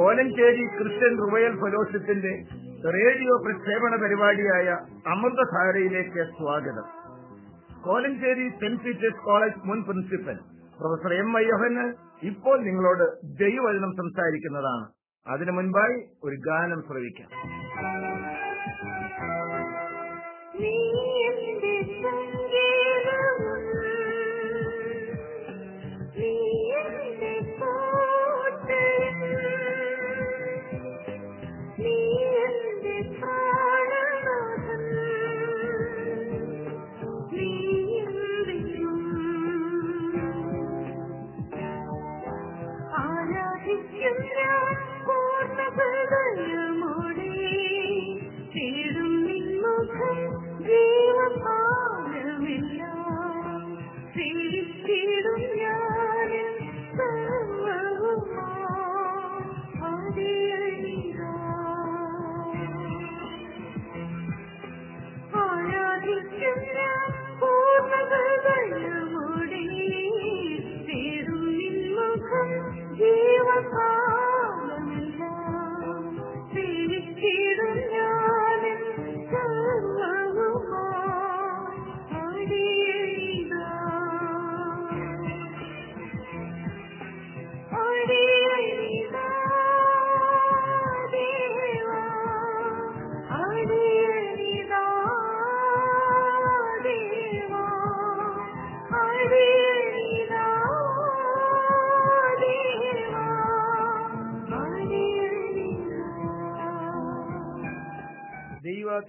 Kolenchery Christian revival ഫെലോഷിപ്പിന്റെ radio പ്രക്ഷേപണ പരിപാടിയായ അമൃതധാരയിലേക്ക് സ്വാഗതം. കോലഞ്ചേരി സെന്റ് പീറ്റേഴ്സ് കോളേജ് മുൻ പ്രിൻസിപ്പൽ പ്രൊഫസർ എം അയ്യപ്പന് ഇപ്പോൾ നിങ്ങളോട് ദൈവവചനം സംസാരിക്കുന്നതാണ്. അതിനു മുൻപായി ഒരു ഗാനം ശ്രവിക്കാം.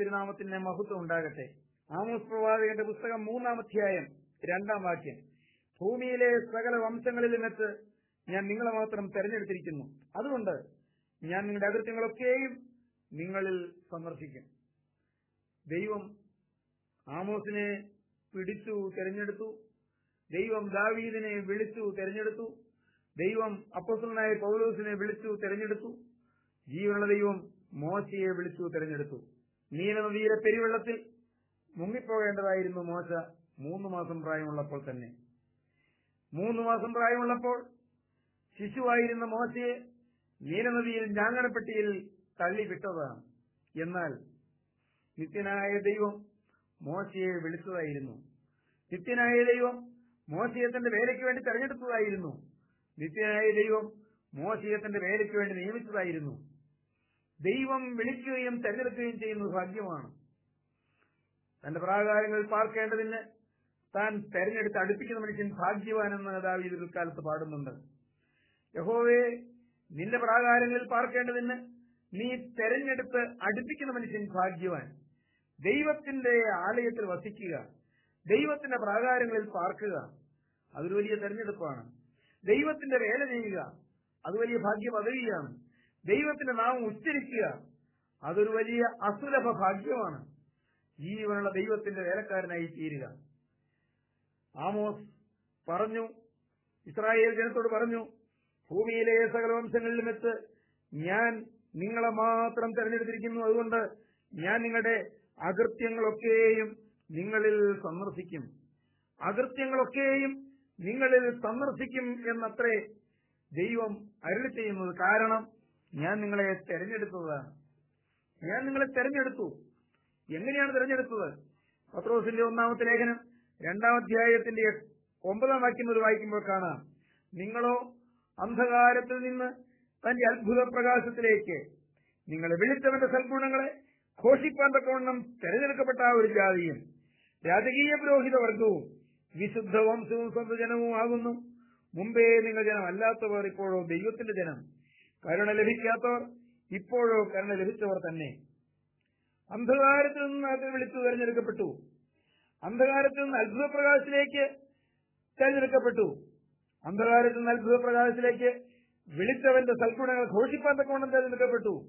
ദൈവ തിരുനാമത്തിന്റെ മഹത്വം ഉണ്ടാകട്ടെ. ആമോസ് പ്രവാചകന്റെ പുസ്തകം മൂന്നാം അധ്യായം രണ്ടാം വാക്യം. ഭൂമിയിലെ സകല വംശങ്ങളിലുമെത്ത് ഞാൻ നിങ്ങളെ മാത്രം തെരഞ്ഞെടുത്തിരിക്കുന്നു. അതുകൊണ്ട് ഞാൻ നിങ്ങളുടെ അകൃത്യങ്ങളൊക്കെയും നിങ്ങളിൽ സന്ദർശിക്കും. ദൈവം ആമോസിനെ പിടിച്ചു തെരഞ്ഞെടുത്തു. ദൈവം ദാവീദിനെ വിളിച്ചു തെരഞ്ഞെടുത്തു. ദൈവം അപ്പോസ്തലനായ പൗലോസിനെ വിളിച്ചു തെരഞ്ഞെടുത്തു. ജീവനുള്ള ദൈവം മോശയെ വിളിച്ചു തെരഞ്ഞെടുത്തു. നീലനദിയിലെ പെരുവെള്ളത്തിൽ മുങ്ങിപ്പോകേണ്ടതായിരുന്നു മോശ മൂന്ന് മാസം പ്രായമുള്ളപ്പോൾ തന്നെ. മൂന്ന് മാസം പ്രായമുള്ളപ്പോൾ ശിശുവായിരുന്ന മോശയെ നീലനദിയിൽ ഞാങ്ങണപ്പെട്ടിയിൽ തള്ളിവിട്ടതാണ്. എന്നാൽ നിത്യനായ ദൈവം മോശയെ വിളിച്ചതായിരുന്നു. നിത്യനായ ദൈവം മോശയെ തന്റെ വേലയ്ക്ക് വേണ്ടി തെരഞ്ഞെടുത്തതായിരുന്നു. നിത്യനായ ദൈവം മോശയെ തന്റെ വേലയ്ക്ക് വേണ്ടി നിയമിച്ചതായിരുന്നു. ദൈവം വിളിക്കുകയും തെരഞ്ഞെടുക്കുകയും ചെയ്യുന്നത് ഭാഗ്യമാണ്. തന്റെ പ്രാകാരങ്ങൾ പാർക്കേണ്ടതിന് താൻ തെരഞ്ഞെടുത്ത് അടുപ്പിക്കുന്ന മനുഷ്യൻ ഭാഗ്യവാനെന്ന് ദാവീദ് കാലത്ത് പാടുന്നുണ്ട്. യഹോവേ നിന്റെ പ്രാകാരങ്ങളിൽ പാർക്കേണ്ടതിന് നീ തെരഞ്ഞെടുത്ത് അടുപ്പിക്കുന്ന മനുഷ്യൻ ഭാഗ്യവാൻ. ദൈവത്തിന്റെ ആലയത്തിൽ വസിക്കുക. ദൈവത്തിന്റെ പ്രാകാരങ്ങളിൽ പാർക്കുക. അതൊരു വലിയ തെരഞ്ഞെടുപ്പാണ്. ദൈവത്തിന്റെ വേല ചെയ്യുക. അത് വലിയ ഭാഗ്യ പദവിയാണ് ദൈവത്തിന്റെ നാമം ഉച്ചരിക്കുക. അതൊരു വലിയ അസുലഭ ഭാഗ്യമാണ്. ജീവനുള്ള ദൈവത്തിന്റെ വേലക്കാരനായി തീരുക. ആമോസ് പറഞ്ഞു ഇസ്രായേൽ ജനത്തോട് പറഞ്ഞു ഭൂമിയിലെ സകല വംശങ്ങളിലും എത്ത് ഞാൻ നിങ്ങളെ മാത്രം തെരഞ്ഞെടുത്തിരിക്കുന്നു. അതുകൊണ്ട് ഞാൻ നിങ്ങളുടെ അകൃത്യങ്ങളൊക്കെയും നിങ്ങളിൽ സന്ദർശിക്കും. അകൃത്യങ്ങളൊക്കെയും നിങ്ങളിൽ സന്ദർശിക്കും എന്നത്രേ ദൈവം അരുളി ചെയ്യുന്നത്. കാരണം ഞാൻ നിങ്ങളെ തെരഞ്ഞെടുത്തതാണ് ഞാൻ നിങ്ങളെ തെരഞ്ഞെടുത്തു. എങ്ങനെയാണ് തെരഞ്ഞെടുത്തത്? പത്രോസിന്റെ ഒന്നാമത്തെ ലേഖനം രണ്ടാം അധ്യായത്തിന്റെ ഒമ്പതാം വാക്യം ഒരു വായിക്കുമ്പോൾ കാണാം. നിങ്ങളോ അന്ധകാരത്തിൽ നിന്ന് തന്റെ അത്ഭുത പ്രകാശത്തിലേക്ക് നിങ്ങളെ വിളിച്ചവന്റെ സൽഗുണങ്ങളെ ഘോഷിപ്പാൻ തക്കവണ്ണം തെരഞ്ഞെടുക്കപ്പെട്ട ഒരു ജാതിയും രാജകീയ പുരോഹിത വർഗവും വിശുദ്ധ വംശവും സ്വന്തജനവും ആകുന്നു മുമ്പേ നിങ്ങൾ ജനം അല്ലാത്തവർ ഇപ്പോഴോ ദൈവത്തിന്റെ ജനം. കരുണ ലഭിക്കാത്തവർ ഇപ്പോഴോ കരുണ ലഭിച്ചവർ തന്നെ. അന്ധകാരത്തിൽ നിന്ന് അത് വിളിച്ചു തെരഞ്ഞെടുക്കപ്പെട്ടു. അന്ധകാരത്തിൽ നിന്ന് അത്ഭുത പ്രകാശത്തിലേക്ക് തെരഞ്ഞെടുക്കപ്പെട്ടു. അന്ധകാരത്തിൽ നിന്ന് അത്ഭുത പ്രകാശത്തിലേക്ക് വിളിച്ചവന്റെ സൽഗുണങ്ങൾ ഘോഷിപ്പാൻ തക്കവണ്ണം തെരഞ്ഞെടുക്കപ്പെട്ടു.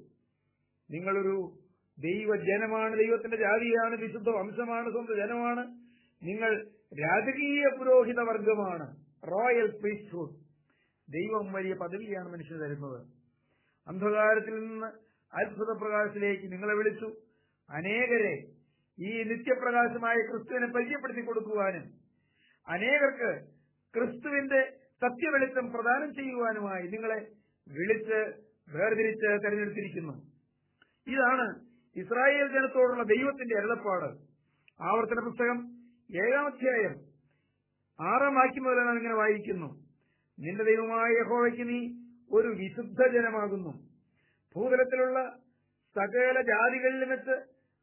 നിങ്ങളൊരു ദൈവജനമാണ് ദൈവത്തിന്റെ ജാതിയാണ് വിശുദ്ധ വംശമാണ് സ്വന്തം ജനമാണ്. നിങ്ങൾ രാജകീയ പുരോഹിത വർഗമാണ് റോയൽ പ്രീസ്റ്റ്ഹുഡ്. ദൈവം വലിയ പദവിയാണ് മനുഷ്യന് തരുന്നത്. അന്ധകാരത്തിൽ നിന്ന് അത്ഭുത പ്രകാശത്തിലേക്ക് നിങ്ങളെ വിളിച്ചു. അനേകരെ ഈ നിത്യപ്രകാശമായ ക്രിസ്തുവിനെ പരിചയപ്പെടുത്തി കൊടുക്കുവാനും അനേകർക്ക് ക്രിസ്തുവിന്റെ സത്യവെളിച്ചം പ്രദാനം ചെയ്യുവാനുമായി നിങ്ങളെ വിളിച്ച് വേർതിരിച്ച് തെരഞ്ഞെടുത്തിരിക്കുന്നു. ഇതാണ് ഇസ്രായേൽ ജനത്തോടുള്ള ദൈവത്തിന്റെ അരുളപ്പാട് ആവർത്തന പുസ്തകം ഏഴാം അധ്യായം ആറാം വാക്യം മുതലാണ് ഇങ്ങനെ വായിക്കുന്നു. നിന്റെ ദൈവമായ യഹോവയ്ക്ക് നീ ഒരു വിശുദ്ധ ജനമാകുന്നു ഭൂതലത്തിലുള്ള സകല ജാതികളിലും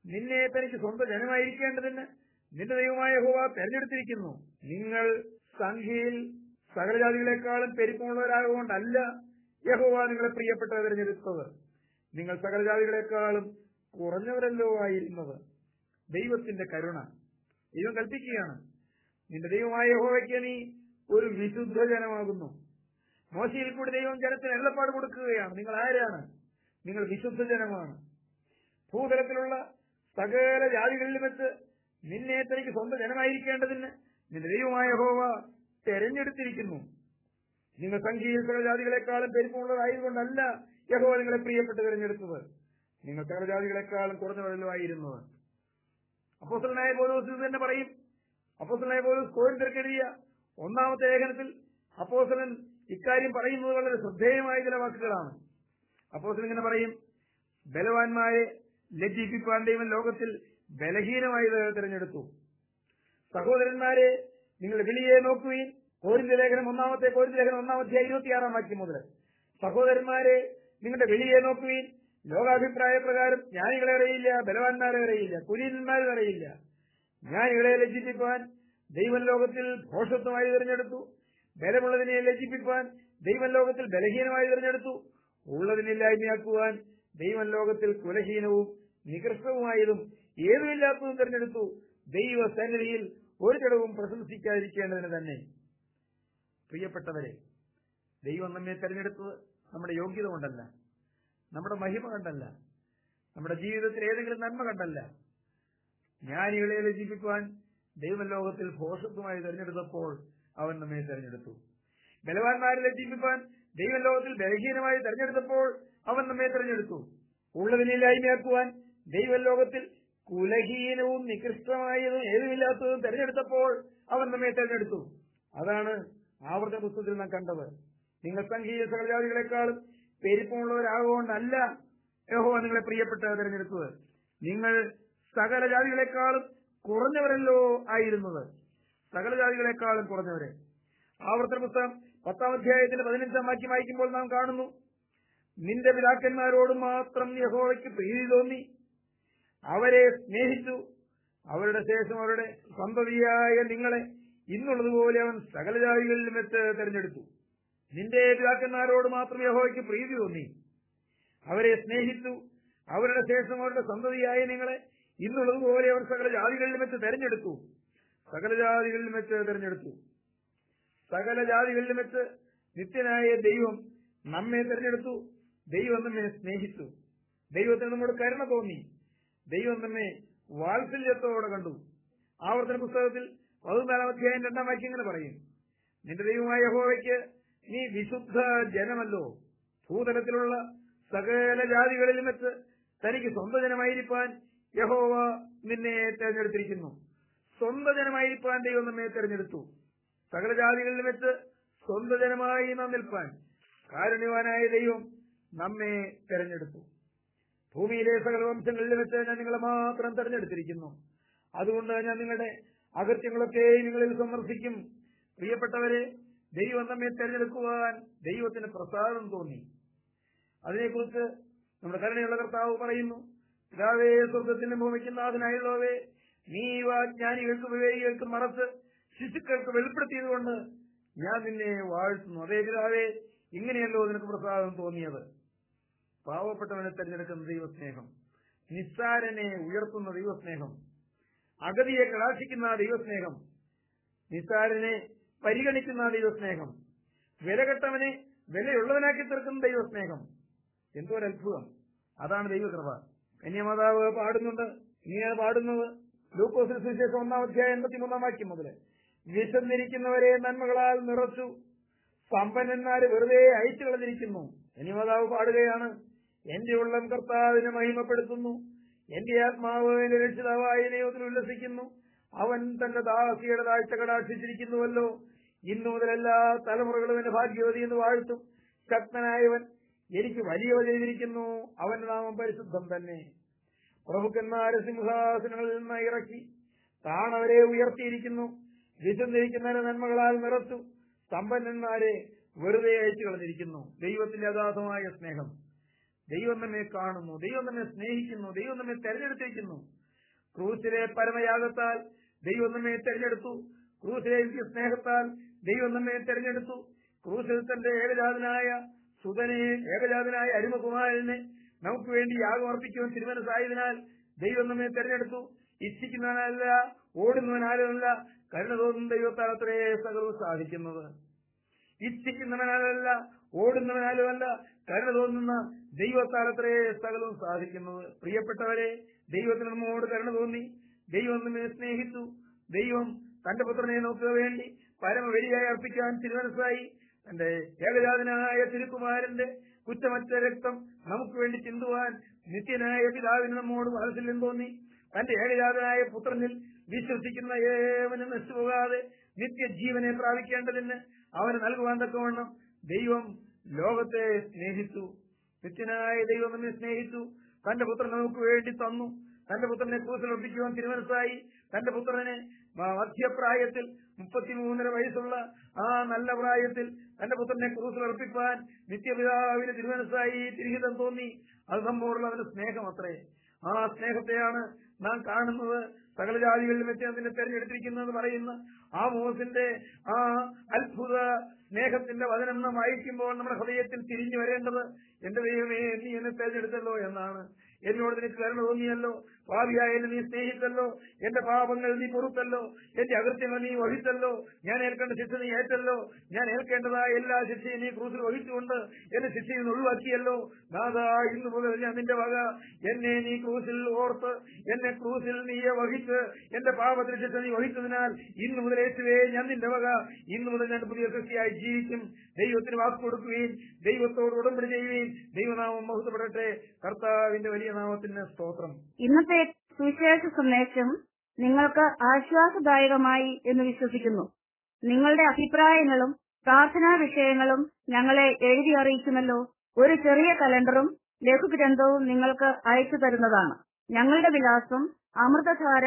നിന്നെ തനിക്ക് സ്വന്തം ജനമായിരിക്കേണ്ടതിന് നിന്റെ ദൈവമായ ഹോവ തെരഞ്ഞെടുത്തിരിക്കുന്നു. നിങ്ങൾ സംഖ്യയിൽ സകല ജാതികളെക്കാളും പെരുപ്പമുള്ളവരാകൊണ്ടല്ല യഹോവ നിങ്ങളെ പ്രിയപ്പെട്ട തിരഞ്ഞെടുത്തത്. നിങ്ങൾ സകല ജാതികളെക്കാളും കുറഞ്ഞവരല്ലോ ആയിരുന്നത്. ദൈവത്തിന്റെ കരുണ. ദൈവം കൽപ്പിക്കുകയാണ്. നിന്റെ ദൈവമായ യഹോവയ്ക്ക് നീ ഒരു വിശുദ്ധ ജനമാകുന്നു മോശയിൽ കൂടി ദൈവം ജനത്തിന് എള്ളപ്പാട് കൊടുക്കുകയാണ്. നിങ്ങൾ ആരാണ്? നിങ്ങൾ വിശുദ്ധ ജനമാണ്. ഭൂതലത്തിലുള്ള സകല ജാതികളിലും വെച്ച് നിന്നെ തനിക്ക് സ്വന്തം ജനമായിരിക്കേണ്ടതിന് നിന്റെ ദൈവമായ ഹോവ തെരഞ്ഞെടുത്തിരിക്കുന്നു. നിങ്ങൾ സംഖ്യയിൽ സകല ജാതികളെക്കാളും പെരുപ്പമുള്ളതായതുകൊണ്ടല്ല യഹോവ നിങ്ങളെ പ്രിയപ്പെട്ട് തെരഞ്ഞെടുത്തത്. നിങ്ങൾ സകല ജാതികളെക്കാളും കുറഞ്ഞവരല്ലോ ആയിരുന്നത് അപ്പോസ്റ്റലനായ പോലോസ് തന്നെ പറയും. അപ്പോസ്റ്റലനായ പോലോസ് കോരിന്തിരക്കെഴുതിയ ഒന്നാമത്തെ ലേഖനത്തിൽ അപ്പോസ്റ്റലൻ ഇക്കാര്യം പറയുന്നത് വളരെ ശ്രദ്ധേയമായ ചില വാക്കുകളാണ്. അപ്പോൾ ഇങ്ങനെ പറയും ബലവാന്മാരെ ലജ്ജിപ്പിക്കാൻ ദൈവം ലോകത്തിൽ ബലഹീനമായി തിരഞ്ഞെടുത്തു. സഹോദരന്മാരെ നിങ്ങൾ വിളിയെ നോക്കുകയും കോരിന്റെ ലേഖനം ഒന്നാമത്തെ കോരിന്റെ ലേഖനം ഒന്നാമത്തെ ഇരുപത്തിയാറാം വാക്യം മുതൽ. സഹോദരന്മാരെ നിങ്ങളുടെ വിളിയെ നോക്കുകയും ലോകാഭിപ്രായ പ്രകാരം ജ്ഞാനികളെ അറിയില്ല ബലവാന്മാരെ അറിയില്ല കുലീനന്മാരെ അറിയില്ല. ജ്ഞാനികളെ ലജ്ജിപ്പിക്കുവാൻ ദൈവം ലോകത്തിൽ ഘോഷത്വമായി തിരഞ്ഞെടുത്തു. ബലമുള്ളതിനെ ലജ്ജിപ്പിക്കുവാൻ ദൈവം ലോകത്തിൽ ബലഹീനമായി തിരഞ്ഞെടുത്തു. ഉള്ളതിനില്ലായ്മയാക്കുവാൻ ദൈവം ലോകത്തിൽ കുലഹീനവും നികൃഷ്ടവുമായതും ഏതുമില്ലാത്തതും തിരഞ്ഞെടുത്തു. ദൈവ സന്നിധിയിൽ ഒരു ചടവും പ്രശംസിക്കാതിരിക്കേണ്ടതിന് തന്നെ. പ്രിയപ്പെട്ടവരെ ദൈവം നമ്മെ തെരഞ്ഞെടുത്തത് നമ്മുടെ യോഗ്യത കൊണ്ടല്ല നമ്മുടെ മഹിമ കണ്ടല്ല നമ്മുടെ ജീവിതത്തിൽ ഏതെങ്കിലും നന്മ കണ്ടല്ല. ജ്ഞാനികളെ രചിപ്പിക്കുവാൻ ദൈവലോകത്തിൽ ഭോഷത്വമായി തെരഞ്ഞെടുത്തപ്പോൾ അവൻ നമ്മെ തെരഞ്ഞെടുത്തു. ബലവാന്മാരെ ലജ്ജിപ്പിക്കാൻ ദൈവലോകത്തിൽ ബലഹീനമായി തെരഞ്ഞെടുത്തപ്പോൾ അവൻ നമ്മെ തെരഞ്ഞെടുത്തു. ഉള്ളതിനില്ലായ്മയാക്കുവാൻ ദൈവലോകത്തിൽ കുലഹീനവും നികൃഷ്ടമായതും ഏതുമില്ലാത്തതും തെരഞ്ഞെടുത്തപ്പോൾ അവൻ നമ്മെ തെരഞ്ഞെടുത്തു. അതാണ് ആവർത്തന പുസ്തകത്തിൽ നാം കണ്ടത്. നിങ്ങൾ സംഘീയ സകലജാതികളെക്കാളും പെരുപ്പമുള്ളവരാകൊണ്ടല്ല യഹോവ നിങ്ങളെ പ്രിയപ്പെട്ട തെരഞ്ഞെടുത്തത്. നിങ്ങൾ സകല ജാതികളെക്കാളും കുറഞ്ഞവരല്ലോ ആയിരുന്നത്. സകല ജാതികളെക്കാളും കുറഞ്ഞവരെ. ആവർത്തന പുസ്തകം പത്താം അധ്യായത്തിന്റെ പതിനഞ്ചാം വാക്യം വായിക്കുമ്പോൾ നാം കാണുന്നു നിന്റെ പിതാക്കന്മാരോട് മാത്രം യഹോവയ്ക്ക് പ്രീതി തോന്നി. അവരെ സ്നേഹിച്ചു. അവരുടെ ശേഷം അവരുടെ സന്തതിയായ നിങ്ങളെ ഇന്നുള്ളതുപോലെ അവൻ സകല ജാതികളിലും വെച്ച് തെരഞ്ഞെടുത്തു. നിന്റെ പിതാക്കന്മാരോട് മാത്രം യഹോവയ്ക്ക് പ്രീതി തോന്നി. അവരെ സ്നേഹിച്ചു. അവരുടെ ശേഷം അവരുടെ സന്തതിയായ നിങ്ങളെ ഇന്നുള്ളതുപോലെ അവർ സകല ജാതികളിലും വെച്ച് തെരഞ്ഞെടുത്തു. സകല ജാതികളിലും വെച്ച് തെരഞ്ഞെടുത്തു. സകല ജാതികളിലും വെച്ച് നിത്യനായ ദൈവം നമ്മെ തെരഞ്ഞെടുത്തു. ദൈവം നമ്മെ സ്നേഹിച്ചു. ദൈവത്തിന് നമ്മോട് കരുണ തോന്നി. ദൈവം നമ്മെ വാത്സല്യത്തോടെ കണ്ടു. ആവർത്തന പുസ്തകത്തിൽ പതിനാലാം അധ്യായം രണ്ടാം വാക്യം ഇങ്ങനെ പറയും. നിന്റെ ദൈവമായ ഹോവയ്ക്ക് നീ വിശുദ്ധ ജനമല്ലോ. ഭൂതലത്തിലുള്ള സകല ജാതികളിലും വെച്ച് തനിക്ക് സ്വന്തം ജനമായിരിക്കാൻ യഹോവ നിന്നെ തെരഞ്ഞെടുത്തിരിക്കുന്നു. സ്വന്തം ജനമായിരിക്കാൻ ദൈവം നമ്മെ തെരഞ്ഞെടുത്തു. സകല ജാതികളിൽ വെച്ച് സ്വന്തം ജനമായി നാം നിൽപ്പാൻ കാരുണ്യവാനായ ദൈവം നമ്മെ തെരഞ്ഞെടുത്തു. ഭൂമിയിലെ സകല വംശങ്ങളിൽ വെച്ച് ഞാൻ നിങ്ങളെ മാത്രം തെരഞ്ഞെടുത്തിരിക്കുന്നു. അതുകൊണ്ട് ഞാൻ നിങ്ങളുടെ അകത്യങ്ങളൊക്കെ നിങ്ങളിൽ സന്ദർശിക്കും. പ്രിയപ്പെട്ടവരെ ദൈവം നമ്മെ തെരഞ്ഞെടുക്കുവാൻ ദൈവത്തിന് പ്രസാദം തോന്നി. അതിനെക്കുറിച്ച് നമ്മുടെ കരുണയുള്ള കർത്താവ് പറയുന്നു പിതാവേ സ്വർഗത്തിന് ഭൂമിക്കുന്ന നാഥനായുള്ളവേ നീ വാജ്ഞാനികൾക്ക് വിവേകികൾക്ക് മറസ് ശിശുക്കൾക്ക് വെളിപ്പെടുത്തിയതുകൊണ്ട് ഞാൻ നിന്നെ വാഴ്ത്തുന്നു. അതേ പിതാവേ ഇങ്ങനെയല്ലോ നിനക്ക് പ്രസാദം തോന്നിയത്. പാവപ്പെട്ടവനെ തെരഞ്ഞെടുക്കുന്ന ദൈവസ്നേഹം നിസ്സാരനെ ഉയർത്തുന്ന ദൈവസ്നേഹം അഗതിയെ കലാശിക്കുന്ന ദൈവസ്നേഹം നിസ്സാരനെ പരിഗണിക്കുന്ന ദൈവസ്നേഹം വിലകെട്ടവനെ വിലയുള്ളവനാക്കി തീർക്കുന്ന ദൈവസ്നേഹം. എന്തോ ഒരു അത്ഭുതം. അതാണ് ദൈവകൃപ. കന്യമാതാവ് പാടുന്നുണ്ട്. ഇങ്ങനെയാണ് പാടുന്നത്. ലൂക്കോസിന് സുവിശേഷം ഒന്നാം അധ്യായം എൺപത്തിമൂന്നാം വാക്യം മുതൽ വിശന്നിരിക്കുന്നവരെ നന്മകളാൽ നിറച്ചു. സമ്പന്നന്മാര് വെറുതെ അയച്ചു കളഞ്ഞിരിക്കുന്നു. കന്യമാതാവ് പാടുകയാണ്. എന്റെ ഉള്ളം കർത്താവിനെ മഹിമപ്പെടുത്തുന്നു. എന്റെ ആത്മാവ് എന്റെ രക്ഷിതാവായ ദൈവത്തിൽ ഉല്ലസിക്കുന്നു. അവൻ തന്റെ ദാസിയുടെ താഴ്ച കടാക്ഷിച്ചിരിക്കുന്നുവല്ലോ ഇന്നു മുതൽ എല്ലാ തലമുറകളും എന്റെ ഭാഗ്യവതി എന്ന് വാഴ്ത്തും. ശക്തനായവൻ എനിക്ക് വലിയവ ചെയ്തിരിക്കുന്നു. അവന്റെ നാമം പരിശുദ്ധം തന്നെ. പ്രഭുക്കന്മാരെ സിംഹാസനങ്ങളിൽ നിന്ന് ഇറക്കി താണവരെ ഉയർത്തിയിരിക്കുന്നു. വിശന്നിരിക്കുന്നവരെ നന്മകളാൽ നിറച്ചു. സമ്പന്നന്മാരെ വെറുതെ അയച്ചു കളഞ്ഞിരിക്കുന്നു. ദൈവത്തിന്റെ അഗാധമായ സ്നേഹം. ദൈവം നമ്മെ കാണുന്നു. ദൈവം നമ്മെ സ്നേഹിക്കുന്നു. ദൈവം നമ്മെ തെരഞ്ഞെടുത്തിരിക്കുന്നു. ക്രൂസിലെ പരമയാഗത്താൽ ദൈവം നമ്മെ തെരഞ്ഞെടുത്തു. ക്രൂസിലെ സ്നേഹത്താൽ ദൈവം നമ്മെ തെരഞ്ഞെടുത്തു. ക്രൂസിൽ തന്റെ ഏകജാതനായ സുതനെ ഏകജാതനായ അരുമകുമാരനെ നമുക്ക് വേണ്ടി യാഗമർപ്പിക്കുവാൻ തിരുമനസായതിനാൽ ദൈവം നമ്മെ തെരഞ്ഞെടുത്തു. ഇച്ഛിക്കുന്നവനല്ല ഓടുന്നവനാലുമല്ല കരുണ തോന്നുന്ന ദൈവത്താലത്രേ സകലവും സാധിക്കുന്നത്. ഇച്ഛിക്കുന്നവനാലല്ല ഓടുന്നവനാലുമല്ല കരുണ തോന്നുന്ന ദൈവത്താലത്രേ സകലവും സാധിക്കുന്നത്. പ്രിയപ്പെട്ടവരെ ദൈവത്തിന് നമ്മോട് കരുണ തോന്നി. ദൈവം നമ്മെ സ്നേഹിച്ചു. ദൈവം തന്റെ പുത്രനെ നോക്കുക വേണ്ടി പരമവരിയായി അർപ്പിക്കാൻ തിരുമനസ്സായി തന്റെ ഏകജാതനായ തിരുക്കുമാരന്റെ കുറ്റമറ്റ രക്തം നമുക്ക് വേണ്ടി ചിന്തുവാൻ നിത്യനായ പിതാവിന് നമ്മോട് വാത്സല്യം തോന്നി. തന്റെ ഏകജാതനായ പുത്രനിൽ വിശ്വസിക്കുന്ന ഏവനും നശിച്ചുപോകാതെ നിത്യജീവനെ പ്രാപിക്കേണ്ടതിന് അവന് നൽകുവാൻ തക്കവണ്ണം ദൈവം ലോകത്തെ സ്നേഹിച്ചു. നിത്യനായ ദൈവം എന്നെ സ്നേഹിച്ചു. തന്റെ പുത്രൻ നമുക്ക് വേണ്ടി തന്നു. തന്റെ പുത്രനെ ക്രൂസിലൊപ്പിക്കുവാൻ തിരുമനസ്സായി. തന്റെ പുത്രനെ മധ്യപ്രായത്തിൽ മുപ്പത്തിമൂന്നര വയസ്സുള്ള ആ നല്ല പ്രായത്തിൽ തന്റെ പുത്രനെ ക്രൂസിലർപ്പിക്കാൻ നിത്യപിതാവിന് തിരുമനസ്സായി തിരിഹിതം തോന്നി. അത് നമ്മോടുള്ള അവന്റെ സ്നേഹം അത്രേ. ആ സ്നേഹത്തെയാണ് നാം കാണുന്നത്. സകല ജാതികളിൽ വെച്ച് അതിനെ എന്ന് പറയുന്ന ആ മോസിന്റെ ആ അത്ഭുത സ്നേഹത്തിന്റെ വചനം നാം വായിക്കുമ്പോൾ നമ്മുടെ ഹൃദയത്തിൽ തിരിഞ്ഞു വരേണ്ടത് എന്റെ ദൈവമേ നീ എന്നെ തെരഞ്ഞെടുത്തല്ലോ എന്നാണ്. എന്നോട് നിനക്ക് കരുണ തോന്നിയല്ലോ. ഭാവിയായ എന്നെ നീ സ്നേഹിച്ചല്ലോ. എന്റെ പാപങ്ങൾ നീ പൊറുത്തല്ലോ. എന്റെ അകൃത്യങ്ങൾ നീ വഹിച്ചല്ലോ. ഞാൻ ഏൽക്കേണ്ട ശിക്ഷ നീ ഏറ്റല്ലോ. ഞാൻ ഏൽക്കേണ്ടതായ എല്ലാ ശിക്ഷയും നീ ക്രൂസിൽ വഹിച്ചുകൊണ്ട് എന്നെ ശിക്ഷയിൽ നിന്ന് ഒഴിവാക്കിയല്ലോ. ദാദാ ഇന്ന് മുതൽ ഞാൻ നിന്റെ വക. എന്നെ നീ ക്രൂസിൽ ഓർത്ത് എന്നെ ക്രൂസിൽ നീ വഹിച്ച് എന്റെ പാപത്തിന് ശിക്ഷ നീ വഹിച്ചതിനാൽ ഇന്ന് മുതൽ യേശുവേ ഞാൻ നിന്റെ വക. ഇന്ന് മുതൽ ഞാൻ പുതിയ സൃഷ്ടിയായി ജീവിക്കും. ദൈവത്തിന് വാക്ക് കൊടുക്കുകയും ദൈവത്തോട് ഉടമ്പടി ചെയ്യുകയും ദൈവനാമം മഹത്വപ്പെടട്ടെ. കർത്താവിന്റെ വലിയ നാമത്തിന് സ്തോത്രം. ഇന്നത്തെ സുവിശേഷ സന്ദേശം നിങ്ങൾക്ക് ആശ്വാസദായകമായി എന്ന് വിശ്വസിക്കുന്നു. നിങ്ങളുടെ അഭിപ്രായങ്ങളും പ്രാർത്ഥനാ വിഷയങ്ങളും ഞങ്ങളെ എഴുതി അറിയിക്കുമല്ലോ. ഒരു ചെറിയ കലണ്ടറും ലഘുഗ്രന്ഥവും നിങ്ങൾക്ക് അയച്ചു തരുന്നതാണ്. ഞങ്ങളുടെ വിലാസം അമൃതധാര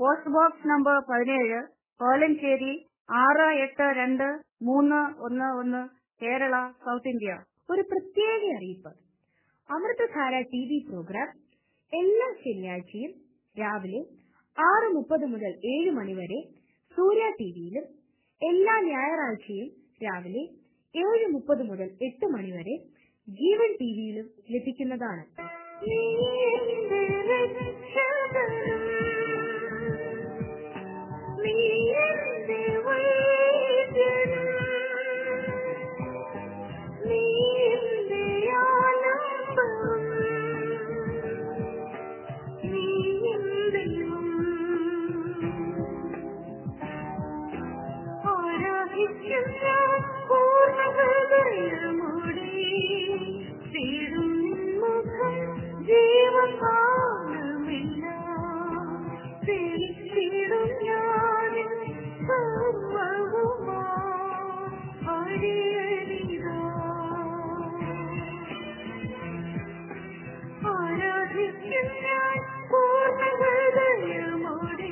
പോസ്റ്റ് ബോക്സ് നമ്പർ പതിനേഴ് കോലഞ്ചേരി ആറ് എട്ട് രണ്ട് മൂന്ന് ഒന്ന് ഒന്ന് കേരള സൗത്ത് ഇന്ത്യ. ഒരു പ്രത്യേക അറിയിപ്പ്. അമൃതധാര ടി വി പ്രോഗ്രാം എല്ലാ ശനിയാഴ്ചയും രാവിലെ ആറ് മുപ്പത് മുതൽ ഏഴ് മണിവരെ സൂര്യ ടിവിയിലും എല്ലാ ഞായറാഴ്ചയും രാവിലെ ഏഴ് മുപ്പത് മുതൽ എട്ട് മണിവരെ ജീവൻ ടിവിയിലും ലഭിക്കുന്നതാണ്. ಕೋಟಗಳು ಮೂಡಿ